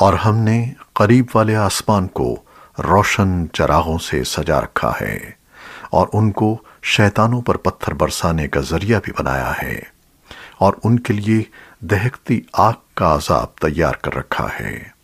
اور ہم نے قریب والے آسمان کو روشن چراغوں سے سجا رکھا ہے اور ان کو شیطانوں پر پتھر برسانے کا ذریعہ بھی بنایا ہے اور ان کے لیے دہکتی آگ کا عذاب تیار کر رکھا ہے۔